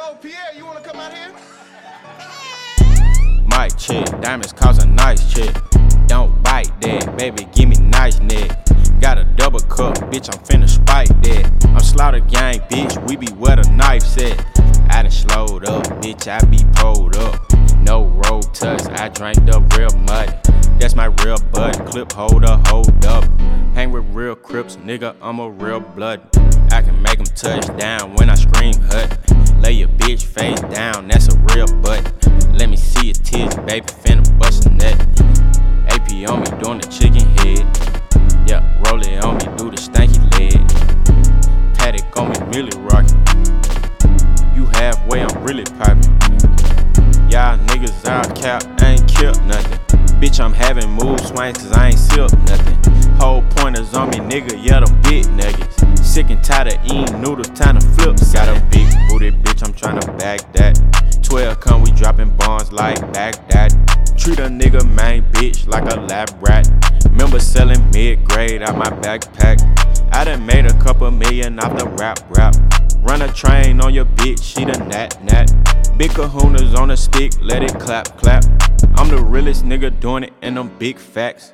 Yo, Pierre, you wanna come out here? Mike chick, diamonds cause a nice chick. Don't bite that, baby, give me nice neck. Got a double cup, bitch, I'm finna spike that. I'm slaughter gang, bitch, we be where the knife set. I done slowed up, bitch, I be pulled up. No road touch, I drank the real mud. That's my real bud, clip holder, hold up. Hang with real crips, nigga, I'm a real blood. I can make them touch down when I scream baby, finna bust a nut. AP on me doing the chicken head. Yeah, roll it on me, do the stanky leg. Patek on me, really rockin'. You halfway, I'm really poppin'. Y'all niggas out cap, ain't killed nothing. Bitch, I'm having mood swings cause I ain't silk nothing. Whole pointers on me, nigga, yeah, them big nuggets. Sick and tired of eating noodles, time to flip. Got a big booty, bitch, I'm tryna bag that. 12 come, we dropping bombs like Baghdad. Treat a nigga main bitch like a lab rat. Remember selling mid grade out my backpack. I done made a couple million off the rap rap. Run a train on your bitch, she the nat nat. Big kahunas on a stick, let it clap clap. I'm the realest nigga doing it in them big facts.